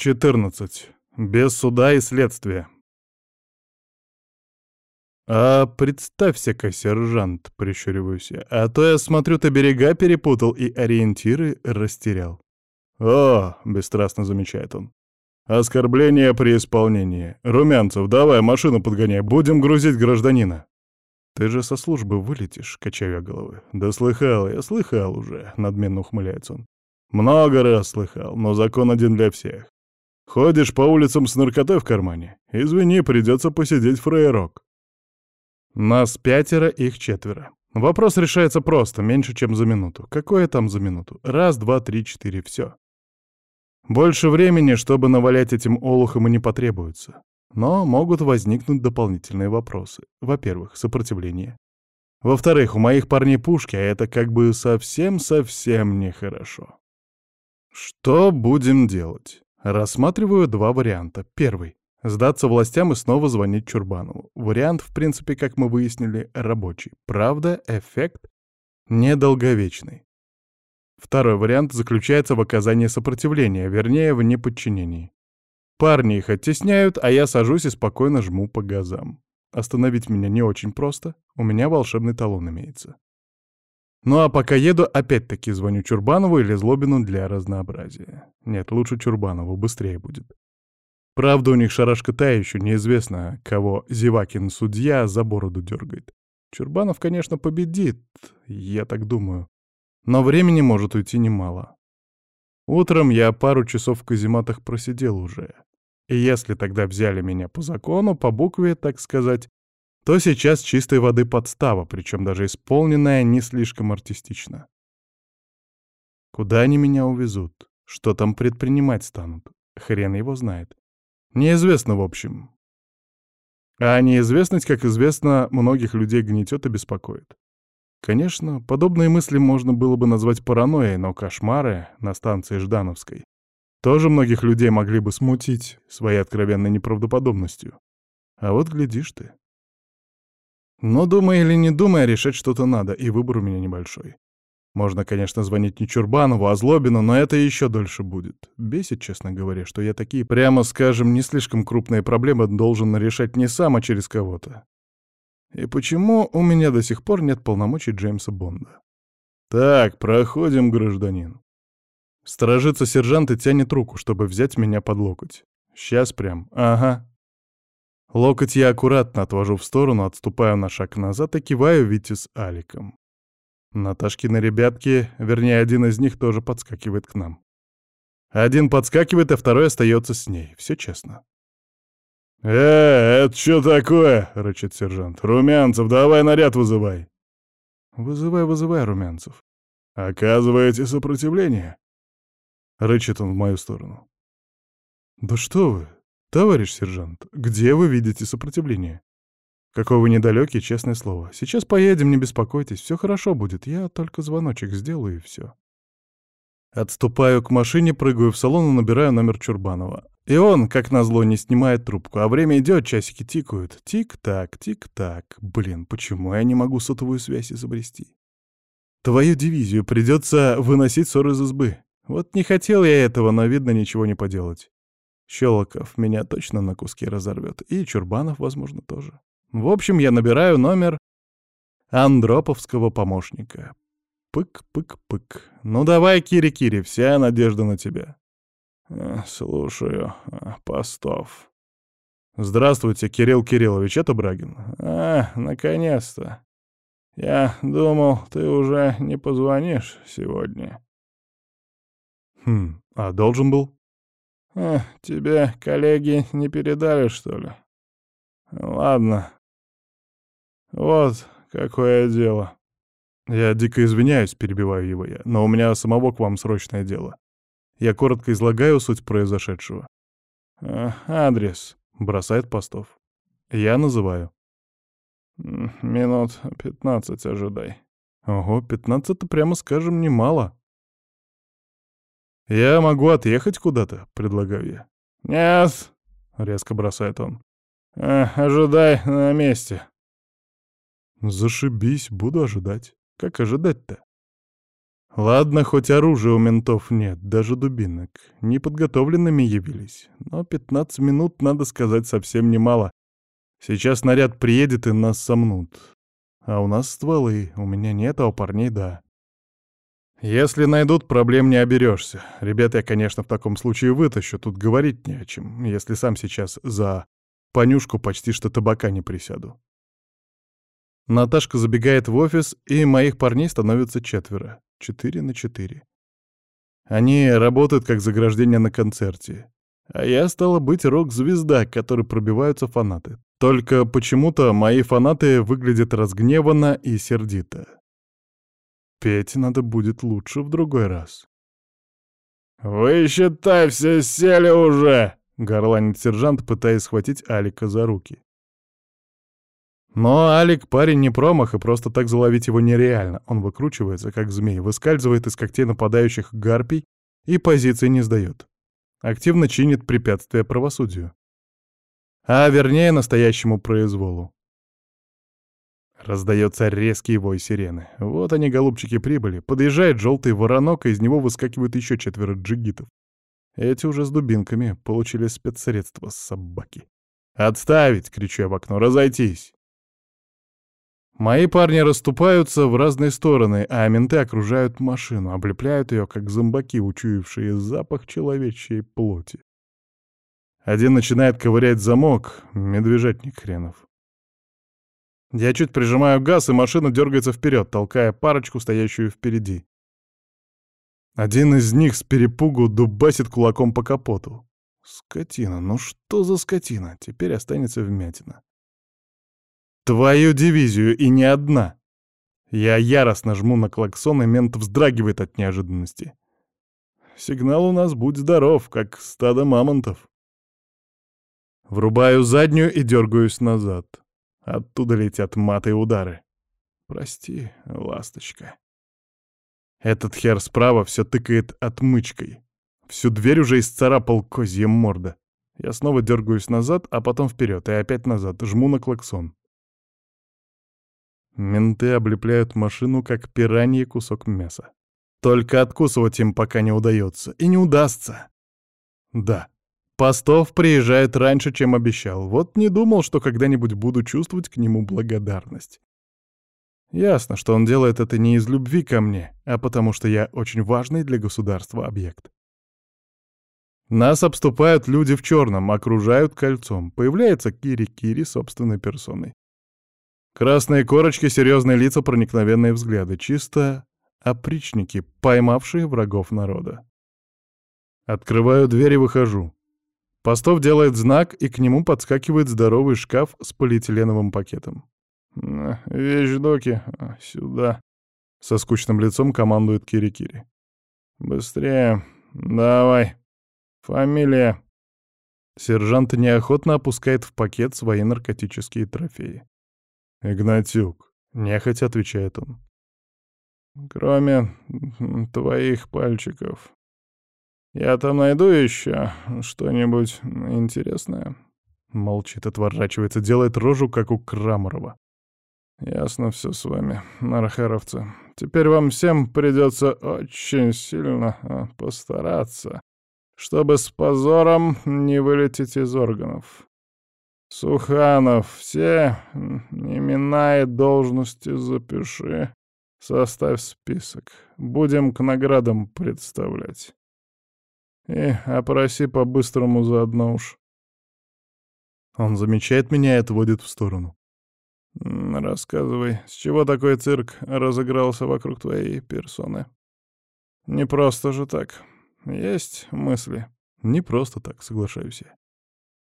14. Без суда и следствия. «А представься-ка, сержант», — прищуриваюсь я, «а то я смотрю, ты берега перепутал и ориентиры растерял». «О», — бесстрастно замечает он, — «оскорбление при исполнении. Румянцев, давай машину подгоняй, будем грузить гражданина». «Ты же со службы вылетишь», — качаю я головы. «Да слыхал, я слыхал уже», — надменно ухмыляется он. «Много раз слыхал, но закон один для всех. Ходишь по улицам с наркотой в кармане? Извини, придется посидеть фраерок». Нас пятеро, их четверо. Вопрос решается просто, меньше, чем за минуту. Какое там за минуту? Раз, два, три, четыре, все. Больше времени, чтобы навалять этим олухам и не потребуется. Но могут возникнуть дополнительные вопросы. Во-первых, сопротивление. Во-вторых, у моих парней пушки, а это как бы совсем-совсем нехорошо. Что будем делать? Рассматриваю два варианта. Первый. Сдаться властям и снова звонить Чурбанову. Вариант, в принципе, как мы выяснили, рабочий. Правда, эффект недолговечный. Второй вариант заключается в оказании сопротивления, вернее, в неподчинении. Парни их оттесняют, а я сажусь и спокойно жму по газам. Остановить меня не очень просто, у меня волшебный талон имеется. Ну а пока еду, опять-таки звоню Чурбанову или Злобину для разнообразия. Нет, лучше Чурбанову, быстрее будет. Правда, у них шарашка та еще, неизвестно, кого Зевакин судья за бороду дергает. Чурбанов, конечно, победит, я так думаю. Но времени может уйти немало. Утром я пару часов в казематах просидел уже. И если тогда взяли меня по закону, по букве, так сказать, то сейчас чистой воды подстава, причем даже исполненная не слишком артистично. Куда они меня увезут? Что там предпринимать станут? Хрен его знает. Неизвестно, в общем. А неизвестность, как известно, многих людей гнетет и беспокоит. Конечно, подобные мысли можно было бы назвать паранойей, но кошмары на станции Ждановской тоже многих людей могли бы смутить своей откровенной неправдоподобностью. А вот глядишь ты. Но думай или не думай, решать что-то надо, и выбор у меня небольшой. Можно, конечно, звонить не Чурбанову, а Злобину, но это еще дольше будет. Бесит, честно говоря, что я такие, прямо скажем, не слишком крупные проблемы должен решать не сам, а через кого-то. И почему у меня до сих пор нет полномочий Джеймса Бонда? Так, проходим, гражданин. Сторожится сержант и тянет руку, чтобы взять меня под локоть. Сейчас прям, ага. Локоть я аккуратно отвожу в сторону, отступаю на шаг назад и киваю Вите с Аликом. Наташкины ребятки, вернее, один из них тоже подскакивает к нам. Один подскакивает, а второй остается с ней. Все честно. «Э, это что такое?» — рычит сержант. «Румянцев, давай наряд вызывай». «Вызывай, вызывай, Румянцев». «Оказываете сопротивление?» — рычит он в мою сторону. «Да что вы, товарищ сержант, где вы видите сопротивление?» Какой вы недалекий, честное слово. Сейчас поедем, не беспокойтесь, все хорошо будет. Я только звоночек сделаю и все. Отступаю к машине, прыгаю в салон и набираю номер Чурбанова. И он, как назло, не снимает трубку, а время идет, часики тикают. Тик-так, тик-так. Блин, почему я не могу сотовую связь изобрести? Твою дивизию придется выносить ссор из избы. Вот не хотел я этого, но, видно, ничего не поделать. Щелоков меня точно на куски разорвет, и Чурбанов, возможно, тоже. В общем, я набираю номер Андроповского помощника. Пык-пык-пык. Ну давай, Кири-Кири, вся надежда на тебя. Э, слушаю. Э, Постов. Здравствуйте, Кирилл Кириллович, это Брагин. А, наконец-то. Я думал, ты уже не позвонишь сегодня. Хм, а должен был? А, тебе коллеги не передали, что ли? Ладно, «Вот какое дело». Я дико извиняюсь, перебиваю его я, но у меня самого к вам срочное дело. Я коротко излагаю суть произошедшего. «Э, «Адрес», — бросает постов. Я называю. «Минут пятнадцать ожидай». Ого, пятнадцать-то, прямо скажем, немало. «Я могу отъехать куда-то», — предлагаю я. «Нет», — резко бросает он. «Э, «Ожидай на месте». Зашибись, буду ожидать. Как ожидать-то? Ладно, хоть оружия у ментов нет, даже дубинок. Неподготовленными явились. Но 15 минут, надо сказать, совсем немало. Сейчас наряд приедет и нас сомнут. А у нас стволы, у меня нет, а у парней да. Если найдут, проблем не оберешься. Ребят я, конечно, в таком случае вытащу, тут говорить не о чем, если сам сейчас за понюшку почти что табака не присяду. Наташка забегает в офис, и моих парней становится четверо. Четыре на четыре. Они работают как заграждение на концерте. А я, стала быть, рок-звезда, к которой пробиваются фанаты. Только почему-то мои фанаты выглядят разгневанно и сердито. Петь надо будет лучше в другой раз. «Вы, считай, все сели уже!» — горланит сержант, пытаясь схватить Алика за руки. Но Алик парень не промах, и просто так заловить его нереально. Он выкручивается, как змей, выскальзывает из когтей нападающих гарпий и позиции не сдает. Активно чинит препятствия правосудию. А вернее, настоящему произволу. Раздается резкий вой сирены. Вот они, голубчики, прибыли. Подъезжает желтый воронок, и из него выскакивают еще четверо джигитов. Эти уже с дубинками получили спецсредства собаки. «Отставить!» — кричу я в окно. «Разойтись!» Мои парни расступаются в разные стороны, а менты окружают машину, облепляют ее, как зомбаки, учуявшие запах человечьей плоти. Один начинает ковырять замок, медвежатник хренов. Я чуть прижимаю газ, и машина дергается вперед, толкая парочку, стоящую впереди. Один из них с перепугу дубасит кулаком по капоту. Скотина, ну что за скотина? Теперь останется вмятина. Твою дивизию, и не одна. Я яростно жму на клаксон, и мент вздрагивает от неожиданности. Сигнал у нас «Будь здоров», как стадо мамонтов. Врубаю заднюю и дергаюсь назад. Оттуда летят маты и удары. Прости, ласточка. Этот хер справа все тыкает отмычкой. Всю дверь уже исцарапал козья морда. Я снова дергаюсь назад, а потом вперед и опять назад, жму на клаксон. Менты облепляют машину, как пираньи кусок мяса. Только откусывать им пока не удается. И не удастся. Да, Постов приезжает раньше, чем обещал. Вот не думал, что когда-нибудь буду чувствовать к нему благодарность. Ясно, что он делает это не из любви ко мне, а потому что я очень важный для государства объект. Нас обступают люди в черном, окружают кольцом. Появляется Кири-Кири собственной персоной. Красные корочки, серьезные лица, проникновенные взгляды. Чисто опричники, поймавшие врагов народа. Открываю дверь и выхожу. Постов делает знак, и к нему подскакивает здоровый шкаф с полиэтиленовым пакетом. «Вещдоки, а, сюда», — со скучным лицом командует Кири-Кири. «Быстрее, давай. Фамилия». Сержант неохотно опускает в пакет свои наркотические трофеи. «Игнатюк», — нехотя отвечает он. «Кроме твоих пальчиков, я там найду еще что-нибудь интересное?» Молчит, отворачивается, делает рожу, как у Крамарова. «Ясно все с вами, нархаровцы. Теперь вам всем придется очень сильно а, постараться, чтобы с позором не вылететь из органов. Суханов, все имена и должности запиши, составь список. Будем к наградам представлять. И опроси по-быстрому заодно уж. Он замечает меня и отводит в сторону. «Рассказывай, с чего такой цирк разыгрался вокруг твоей персоны? Не просто же так. Есть мысли?» «Не просто так, соглашаюсь я.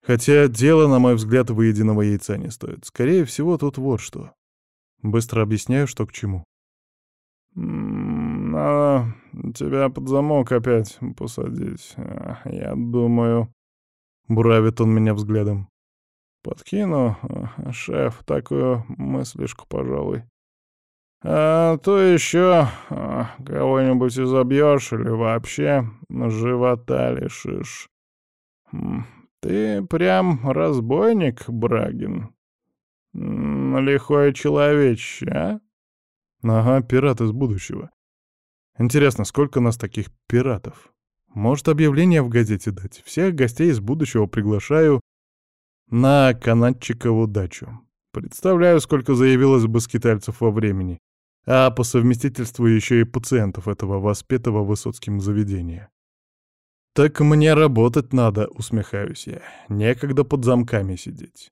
Хотя дело, на мой взгляд, выеденного яйца не стоит. Скорее всего, тут вот что. Быстро объясняю, что к чему. «Надо тебя под замок опять посадить, а, я думаю...» Буравит он меня взглядом. «Подкину, а, шеф, такую мыслишку, пожалуй. А то еще а, кого-нибудь изобьешь или вообще живота лишишь. Ты прям разбойник, Брагин. Лихой человечище, а? Ага, пират из будущего. Интересно, сколько нас таких пиратов? Может, объявление в газете дать? Всех гостей из будущего приглашаю на канатчикову дачу. Представляю, сколько заявилось бы во времени, а по совместительству еще и пациентов этого воспетого Высоцким заведения. «Так мне работать надо», — усмехаюсь я. «Некогда под замками сидеть».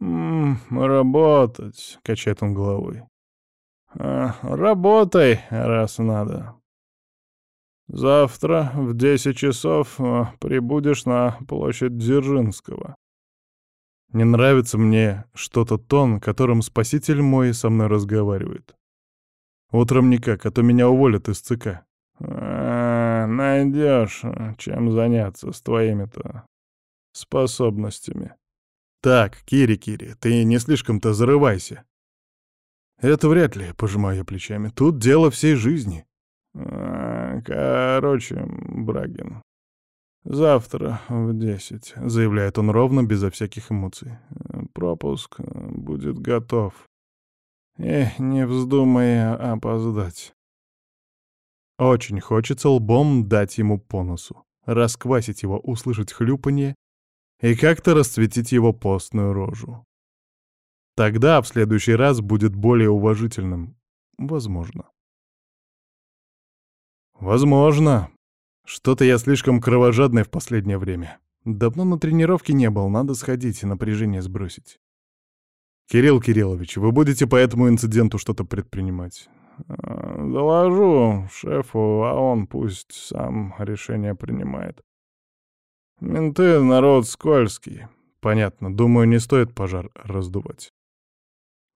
«Ммм, работать», — качает он головой. А, «Работай, раз надо. Завтра в десять часов а, прибудешь на площадь Дзержинского. Не нравится мне что-то тон, которым спаситель мой со мной разговаривает. Утром никак, а то меня уволят из ЦК. А, найдешь, чем заняться с твоими-то способностями. Так, Кири-Кири, ты не слишком-то зарывайся. Это вряд ли, пожимаю я плечами. Тут дело всей жизни. А, короче, Брагин, завтра в десять, заявляет он ровно, безо всяких эмоций. Пропуск будет готов. Эх, не вздумай опоздать. Очень хочется лбом дать ему по носу, расквасить его, услышать хлюпанье и как-то расцветить его постную рожу. Тогда в следующий раз будет более уважительным. Возможно. Возможно. Что-то я слишком кровожадный в последнее время. Давно на тренировке не был, надо сходить и напряжение сбросить. «Кирилл Кириллович, вы будете по этому инциденту что-то предпринимать?» «Э, «Доложу шефу, а он пусть сам решение принимает. Менты — народ скользкий. Понятно, думаю, не стоит пожар раздувать».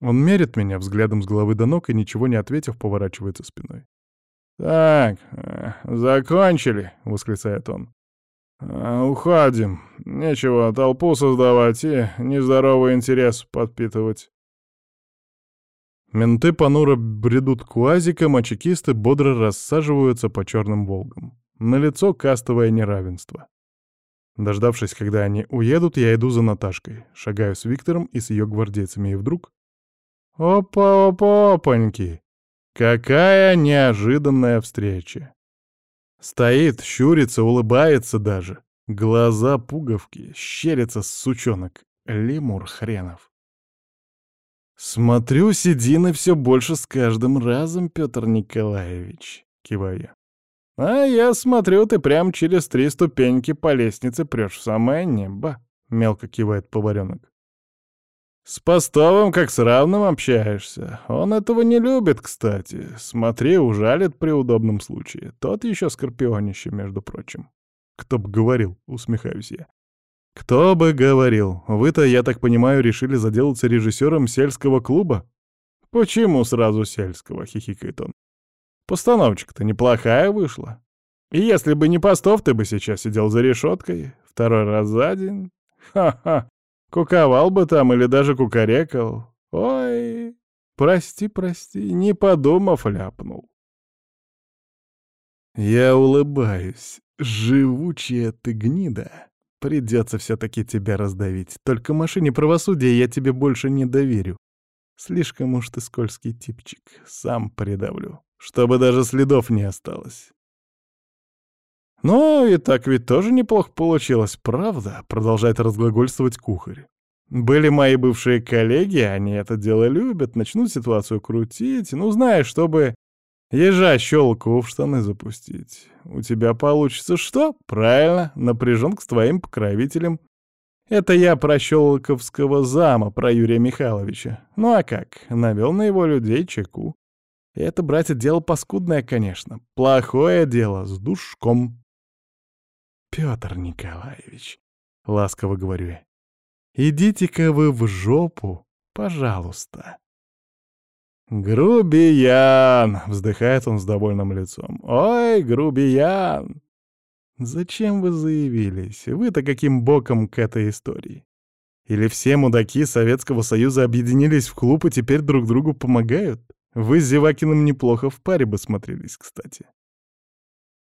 Он мерит меня взглядом с головы до ног и, ничего не ответив, поворачивается спиной. «Так, э, закончили», — восклицает он. Э, «Уходим. Нечего толпу создавать и нездоровый интерес подпитывать». Менты понуро бредут к уазикам, а чекисты бодро рассаживаются по черным «Волгам». На лицо кастовое неравенство. Дождавшись, когда они уедут, я иду за Наташкой, шагаю с Виктором и с ее гвардейцами, и вдруг... Опа-опа-опаньки! Какая неожиданная встреча! Стоит, щурится, улыбается даже. Глаза пуговки, щерится сучонок. Лемур хренов. «Смотрю, седины все больше с каждым разом, Петр Николаевич», — киваю я. «А я смотрю, ты прям через три ступеньки по лестнице прешь в самое небо», — мелко кивает поваренок. «С Постовым как с равным общаешься. Он этого не любит, кстати. Смотри, ужалит при удобном случае. Тот еще скорпионище, между прочим». «Кто бы говорил», — усмехаюсь я. «Кто бы говорил. Вы-то, я так понимаю, решили заделаться режиссером сельского клуба?» «Почему сразу сельского?» — хихикает он. «Постановочка-то неплохая вышла. И если бы не Постов, ты бы сейчас сидел за решеткой. Второй раз за день. Ха-ха. Куковал бы там или даже кукарекал. Ой, прости, прости, не подумав, ляпнул. Я улыбаюсь. Живучая ты гнида. Придется все-таки тебя раздавить. Только машине правосудия я тебе больше не доверю. Слишком уж ты скользкий типчик. Сам придавлю. Чтобы даже следов не осталось. «Ну, и так ведь тоже неплохо получилось, правда?» — продолжает разглагольствовать кухарь. «Были мои бывшие коллеги, они это дело любят, начнут ситуацию крутить, ну, знаешь, чтобы ежа щелку в штаны запустить. У тебя получится что? Правильно, напряженка с твоим покровителем. Это я про щелоковского зама, про Юрия Михайловича. Ну а как, навел на его людей чеку. Это, братья, дело паскудное, конечно. Плохое дело, с душком. Петр Николаевич, — ласково говорю я, — идите-ка вы в жопу, пожалуйста. «Грубиян!» — вздыхает он с довольным лицом. «Ой, грубиян!» «Зачем вы заявились? Вы-то каким боком к этой истории? Или все мудаки Советского Союза объединились в клуб и теперь друг другу помогают? Вы с Зевакиным неплохо в паре бы смотрелись, кстати».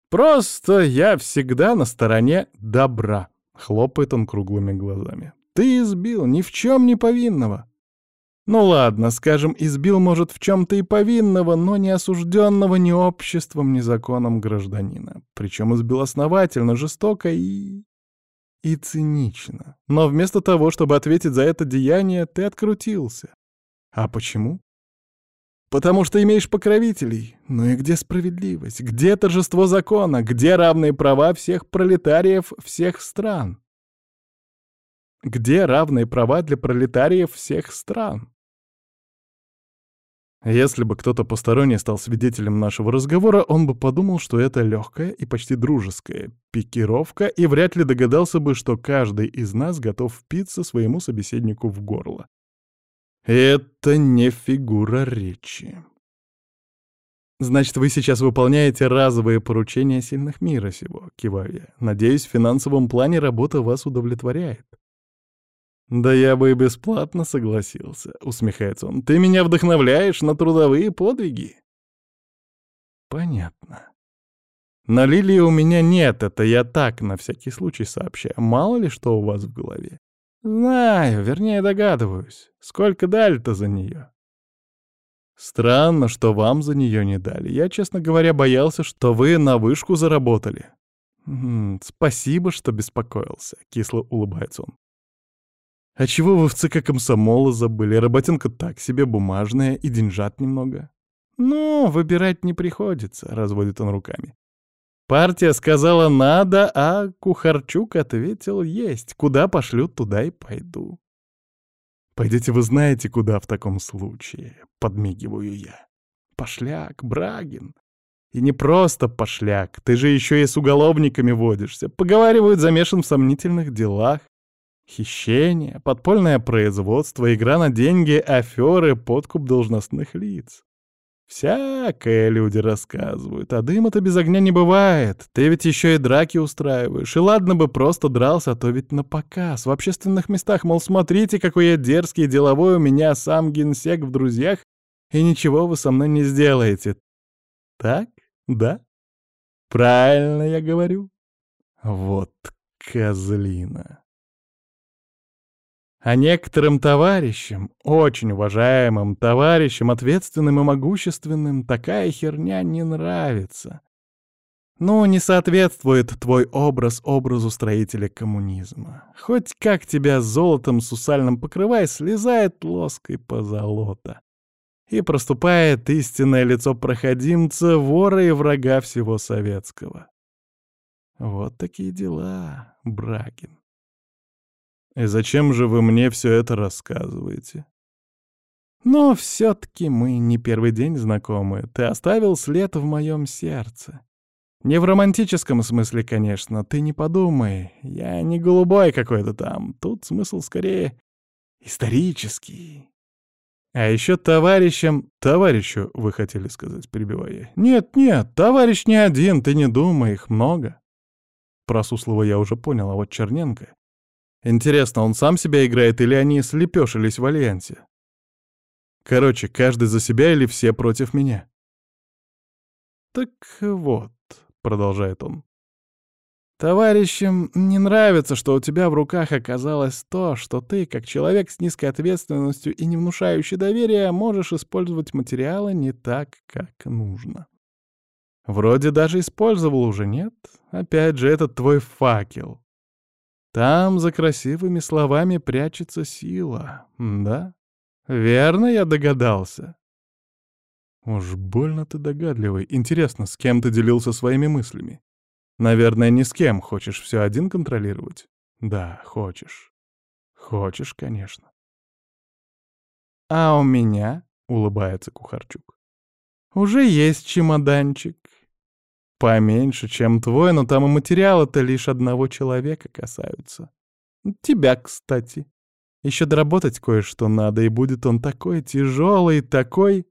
«Просто я всегда на стороне добра», — хлопает он круглыми глазами. «Ты избил ни в чем не повинного». Ну ладно, скажем, избил, может, в чем-то и повинного, но не осужденного ни обществом, ни законом гражданина. Причем избил основательно, жестоко и... и цинично. Но вместо того, чтобы ответить за это деяние, ты открутился. А почему? Потому что имеешь покровителей. Ну и где справедливость? Где торжество закона? Где равные права всех пролетариев всех стран? Где равные права для пролетариев всех стран? Если бы кто-то посторонний стал свидетелем нашего разговора, он бы подумал, что это легкая и почти дружеская пикировка, и вряд ли догадался бы, что каждый из нас готов впиться своему собеседнику в горло. Это не фигура речи. «Значит, вы сейчас выполняете разовые поручения сильных мира сего», — киваю я. «Надеюсь, в финансовом плане работа вас удовлетворяет». «Да я бы и бесплатно согласился», — усмехается он. «Ты меня вдохновляешь на трудовые подвиги». «Понятно. Но лилии у меня нет, это я так, на всякий случай сообщаю. Мало ли что у вас в голове». «Знаю, вернее догадываюсь. Сколько дали-то за нее?» «Странно, что вам за нее не дали. Я, честно говоря, боялся, что вы на вышку заработали». «М -м, «Спасибо, что беспокоился», — кисло улыбается он. А чего вы в ЦК комсомола забыли? Работенка так себе, бумажная и деньжат немного. Ну, выбирать не приходится, разводит он руками. Партия сказала «надо», а Кухарчук ответил «есть». Куда пошлют, туда и пойду. Пойдите вы знаете, куда в таком случае, подмигиваю я. Пошляк, Брагин. И не просто пошляк, ты же еще и с уголовниками водишься. Поговаривают, замешан в сомнительных делах. Хищение, подпольное производство, игра на деньги, аферы, подкуп должностных лиц. Всякое люди рассказывают, а дыма-то без огня не бывает. Ты ведь еще и драки устраиваешь. И ладно бы просто дрался, а то ведь на показ, в общественных местах, мол, смотрите, какой я дерзкий, деловой у меня сам генсек в друзьях, и ничего вы со мной не сделаете. Так? Да? Правильно я говорю? Вот козлина. А некоторым товарищам, очень уважаемым товарищам, ответственным и могущественным, такая херня не нравится. Ну, не соответствует твой образ образу строителя коммунизма. Хоть как тебя золотом сусальным покрывай, слезает лоской позолота. И проступает истинное лицо проходимца, вора и врага всего советского. Вот такие дела, Брагин. И зачем же вы мне все это рассказываете? Но все-таки мы не первый день знакомы. Ты оставил след в моем сердце. Не в романтическом смысле, конечно, ты не подумай. Я не голубой какой-то там. Тут смысл скорее исторический. А еще товарищам... Товарищу, вы хотели сказать, перебивая. Нет, нет, товарищ не один, ты не думай, их много. Про Суслова я уже понял, а вот Черненко... Интересно, он сам себя играет или они слепешились в альянсе? Короче, каждый за себя или все против меня? Так вот, продолжает он. Товарищам не нравится, что у тебя в руках оказалось то, что ты, как человек с низкой ответственностью и не внушающий доверия, можешь использовать материалы не так, как нужно. Вроде даже использовал уже, нет? Опять же, этот твой факел. Там за красивыми словами прячется сила, да? Верно я догадался? Уж больно ты догадливый. Интересно, с кем ты делился своими мыслями? Наверное, ни с кем. Хочешь все один контролировать? Да, хочешь. Хочешь, конечно. А у меня, — улыбается Кухарчук, — уже есть чемоданчик. Поменьше, чем твой, но там и материалы-то лишь одного человека касаются. Тебя, кстати. Еще доработать кое-что надо, и будет он такой тяжелый, такой...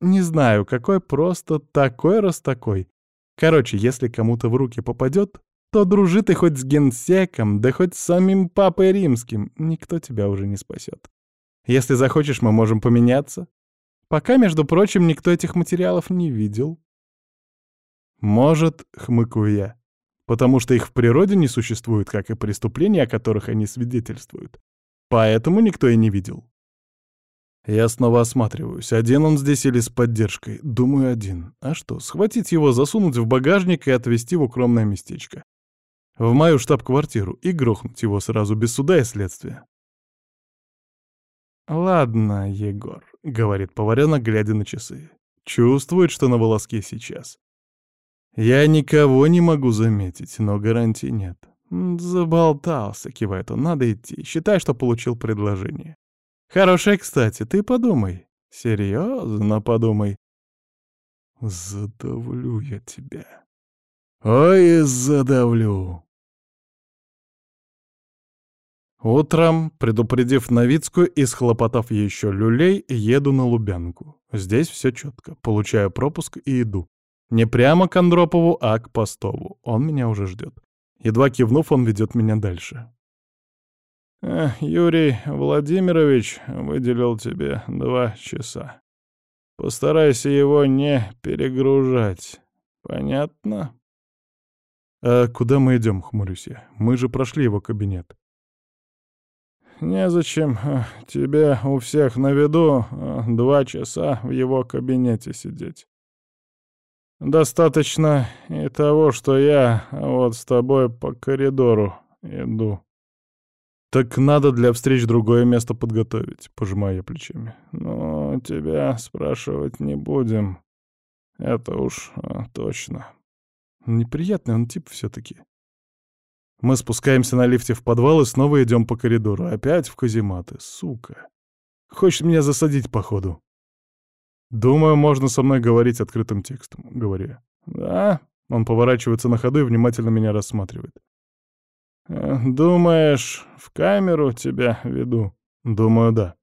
Не знаю, какой, просто такой раз такой. Короче, если кому-то в руки попадет, то дружи ты хоть с генсеком, да хоть с самим папой римским, никто тебя уже не спасет. Если захочешь, мы можем поменяться. Пока, между прочим, никто этих материалов не видел. Может, хмыкаю я, потому что их в природе не существует, как и преступления, о которых они свидетельствуют. Поэтому никто и не видел. Я снова осматриваюсь. Один он здесь или с поддержкой? Думаю, один. А что, схватить его, засунуть в багажник и отвезти в укромное местечко. В мою штаб-квартиру и грохнуть его сразу без суда и следствия. «Ладно, Егор», — говорит поваренок, глядя на часы. Чувствует, что на волоске сейчас. Я никого не могу заметить, но гарантий нет. «Заболтался», — кивает он, — «надо идти. Считай, что получил предложение». «Хорошее, кстати, ты подумай». «Серьезно подумай». «Задавлю я тебя». «Ой, задавлю». Утром, предупредив Новицкую и схлопотав еще люлей, еду на Лубянку. Здесь все четко. Получаю пропуск и иду. Не прямо к Андропову, а к Постову. Он меня уже ждет. Едва кивнув, он ведет меня дальше. «Юрий Владимирович выделил тебе два часа. Постарайся его не перегружать. Понятно?» «А куда мы идем?» — хмурюсь я. «Мы же прошли его кабинет». «Незачем тебе у всех на виду два часа в его кабинете сидеть. Достаточно и того, что я вот с тобой по коридору иду». «Так надо для встреч другое место подготовить», — пожимаю я плечами. «Ну, тебя спрашивать не будем. Это уж точно». Неприятный он тип все-таки. Мы спускаемся на лифте в подвал и снова идем по коридору. Опять в казематы, сука. Хочет меня засадить, походу. Думаю, можно со мной говорить открытым текстом, говорю. Да? Он поворачивается на ходу и внимательно меня рассматривает. Э, «Думаешь, в камеру тебя веду?» «Думаю, да».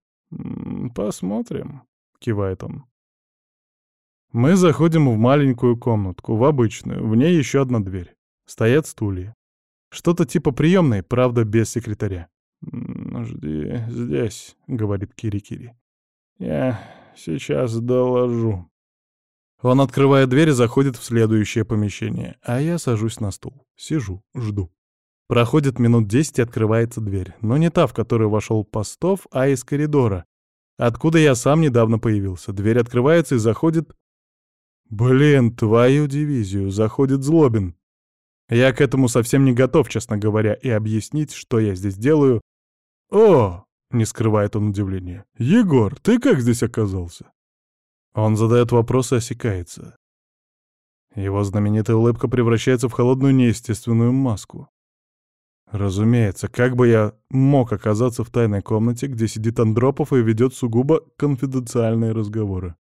«Посмотрим», — кивает он. Мы заходим в маленькую комнатку, в обычную, в ней еще одна дверь. Стоят стулья. Что-то типа приемной, правда, без секретаря. «Жди здесь», — говорит Кири-Кири. «Я сейчас доложу». Он открывает дверь и заходит в следующее помещение, а я сажусь на стул. Сижу, жду. Проходит минут десять и открывается дверь, но не та, в которую вошел Постов, а из коридора, откуда я сам недавно появился. Дверь открывается и заходит... Блин, твою дивизию, заходит Злобин. Я к этому совсем не готов, честно говоря, и объяснить, что я здесь делаю. «О!» — не скрывает он удивления. «Егор, ты как здесь оказался?» Он задает вопрос и осекается. Его знаменитая улыбка превращается в холодную неестественную маску. Разумеется, как бы я мог оказаться в тайной комнате, где сидит Андропов и ведет сугубо конфиденциальные разговоры?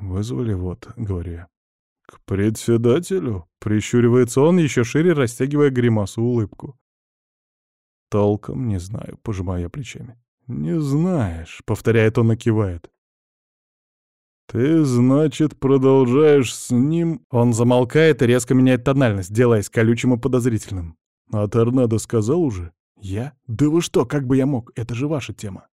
«Вызвали вот», — говорю я. «К председателю?» — прищуривается он, еще шире растягивая гримасу улыбку. «Толком не знаю», — пожимаю я плечами. «Не знаешь», — повторяет он и кивает. «Ты, значит, продолжаешь с ним...» Он замолкает и резко меняет тональность, делаясь колючим и подозрительным. «А торнадо сказал уже?» «Я? Да вы что, как бы я мог? Это же ваша тема».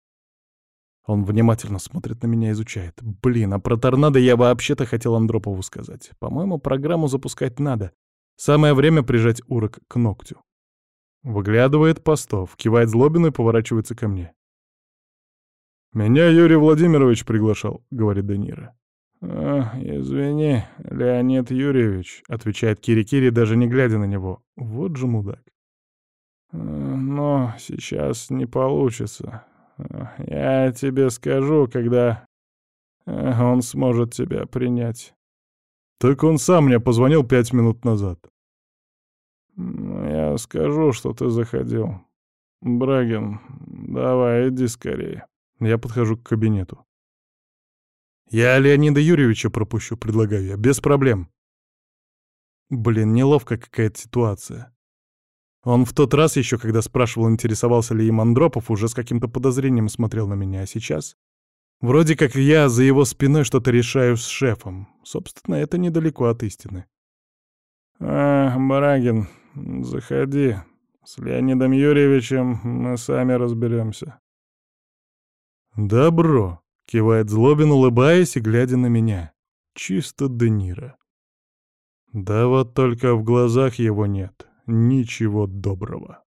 Он внимательно смотрит на меня, изучает. Блин, а про торнадо я вообще-то хотел Андропову сказать. По-моему, программу запускать надо. Самое время прижать урок к ногтю. Выглядывает постов, кивает злобину и поворачивается ко мне. «Меня Юрий Владимирович приглашал», — говорит Данира. «А, извини, Леонид Юрьевич», — отвечает Кири-Кири, даже не глядя на него. Вот же мудак. «Э, «Но сейчас не получится. Я тебе скажу, когда э, он сможет тебя принять. Так он сам мне позвонил пять минут назад. Я скажу, что ты заходил. Брагин, давай, иди скорее. Я подхожу к кабинету. Я Леонида Юрьевича пропущу, предлагаю я, без проблем. Блин, неловкая какая-то ситуация. Он в тот раз еще, когда спрашивал, интересовался ли им Андропов, уже с каким-то подозрением смотрел на меня, а сейчас... Вроде как я за его спиной что-то решаю с шефом. Собственно, это недалеко от истины. «А, Барагин, заходи. С Леонидом Юрьевичем мы сами разберемся. «Добро», — кивает Злобин, улыбаясь и глядя на меня. Чисто Де Ниро. Да вот только в глазах его нет ничего доброго.